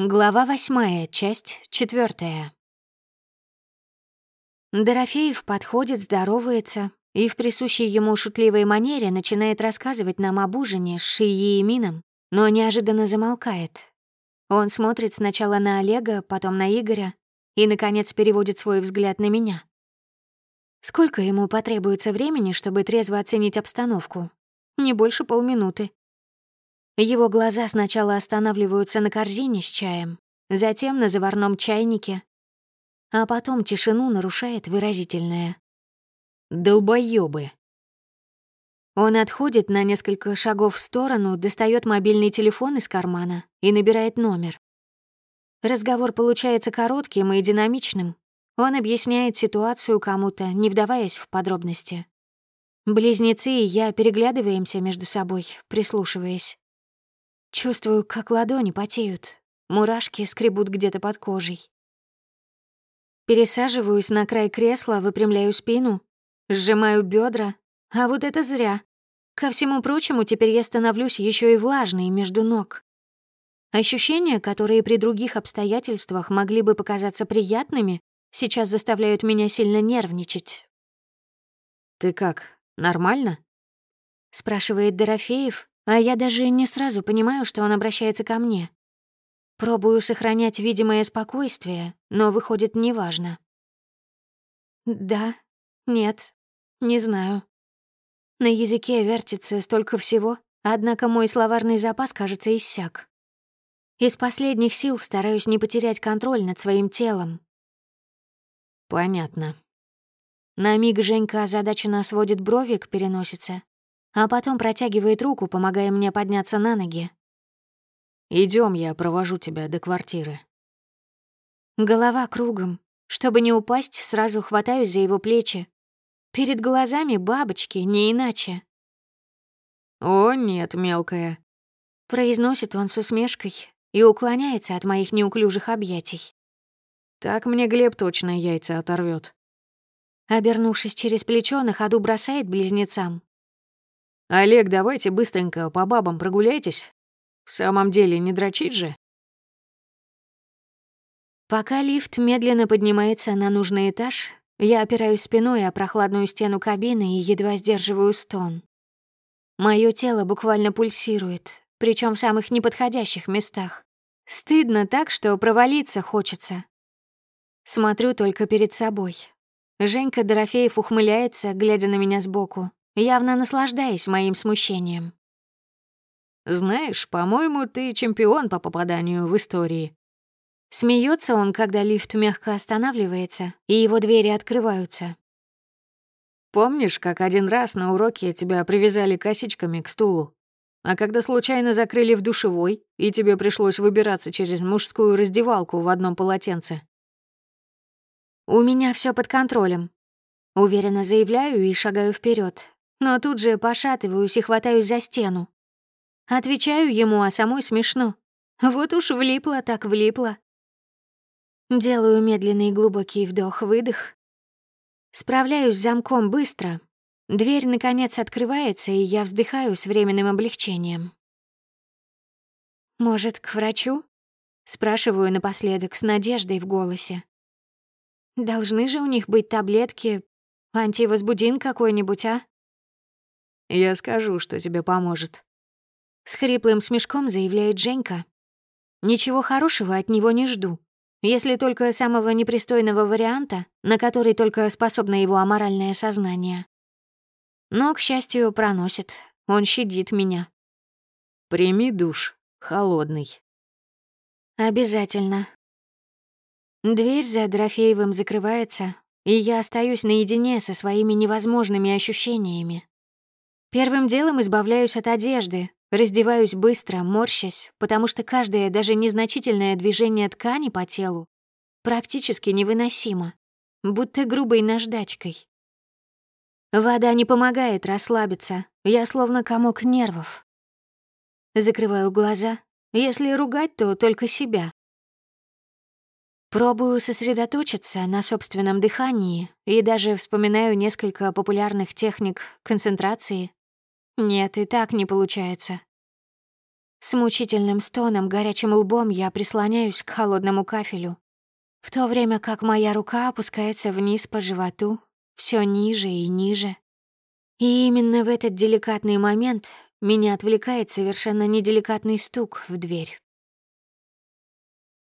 Глава восьмая, часть четвертая. Дорофеев подходит, здоровается и в присущей ему шутливой манере начинает рассказывать нам об ужине с Шией и Мином, но неожиданно замолкает. Он смотрит сначала на Олега, потом на Игоря и, наконец, переводит свой взгляд на меня. Сколько ему потребуется времени, чтобы трезво оценить обстановку? Не больше полминуты. Его глаза сначала останавливаются на корзине с чаем, затем на заварном чайнике, а потом тишину нарушает выразительное. «Долбоёбы!» Он отходит на несколько шагов в сторону, достает мобильный телефон из кармана и набирает номер. Разговор получается коротким и динамичным. Он объясняет ситуацию кому-то, не вдаваясь в подробности. Близнецы и я переглядываемся между собой, прислушиваясь. Чувствую, как ладони потеют, мурашки скребут где-то под кожей. Пересаживаюсь на край кресла, выпрямляю спину, сжимаю бедра, а вот это зря. Ко всему прочему, теперь я становлюсь еще и влажной между ног. Ощущения, которые при других обстоятельствах могли бы показаться приятными, сейчас заставляют меня сильно нервничать. «Ты как, нормально?» — спрашивает Дорофеев, а я даже не сразу понимаю, что он обращается ко мне. Пробую сохранять видимое спокойствие, но выходит неважно. Да, нет, не знаю. На языке вертится столько всего, однако мой словарный запас, кажется, иссяк. Из последних сил стараюсь не потерять контроль над своим телом. Понятно. На миг Женька озадаченно сводит брови к переносице, а потом протягивает руку, помогая мне подняться на ноги. Идем, я провожу тебя до квартиры. Голова кругом. Чтобы не упасть, сразу хватаюсь за его плечи. Перед глазами бабочки, не иначе. «О, нет, мелкая», — произносит он с усмешкой и уклоняется от моих неуклюжих объятий. «Так мне Глеб точно яйца оторвет. Обернувшись через плечо, на ходу бросает близнецам. «Олег, давайте быстренько по бабам прогуляйтесь. В самом деле, не дрочить же?» Пока лифт медленно поднимается на нужный этаж, я опираюсь спиной о прохладную стену кабины и едва сдерживаю стон. Моё тело буквально пульсирует, причем в самых неподходящих местах. Стыдно так, что провалиться хочется. Смотрю только перед собой. Женька Дорофеев ухмыляется, глядя на меня сбоку явно наслаждаясь моим смущением. «Знаешь, по-моему, ты чемпион по попаданию в истории». Смеется он, когда лифт мягко останавливается, и его двери открываются. «Помнишь, как один раз на уроке тебя привязали косичками к стулу? А когда случайно закрыли в душевой, и тебе пришлось выбираться через мужскую раздевалку в одном полотенце?» «У меня все под контролем», — уверенно заявляю и шагаю вперед, но тут же пошатываюсь и хватаюсь за стену. Отвечаю ему, а самой смешно. Вот уж влипла так влипла. Делаю медленный глубокий вдох-выдох. Справляюсь с замком быстро. Дверь, наконец, открывается, и я вздыхаю с временным облегчением. «Может, к врачу?» — спрашиваю напоследок с надеждой в голосе. «Должны же у них быть таблетки, антивозбудин какой-нибудь, а?» Я скажу, что тебе поможет. С хриплым смешком заявляет Женька. Ничего хорошего от него не жду. Если только самого непристойного варианта, на который только способно его аморальное сознание. Но, к счастью, проносит. Он щадит меня. Прими душ, холодный. Обязательно. Дверь за Дорофеевым закрывается, и я остаюсь наедине со своими невозможными ощущениями. Первым делом избавляюсь от одежды, раздеваюсь быстро, морщась, потому что каждое даже незначительное движение ткани по телу практически невыносимо, будто грубой наждачкой. Вода не помогает расслабиться, я словно комок нервов. Закрываю глаза, если ругать, то только себя. Пробую сосредоточиться на собственном дыхании и даже вспоминаю несколько популярных техник концентрации, нет, и так не получается. С мучительным стоном, горячим лбом я прислоняюсь к холодному кафелю, в то время как моя рука опускается вниз по животу, все ниже и ниже. И именно в этот деликатный момент меня отвлекает совершенно неделикатный стук в дверь.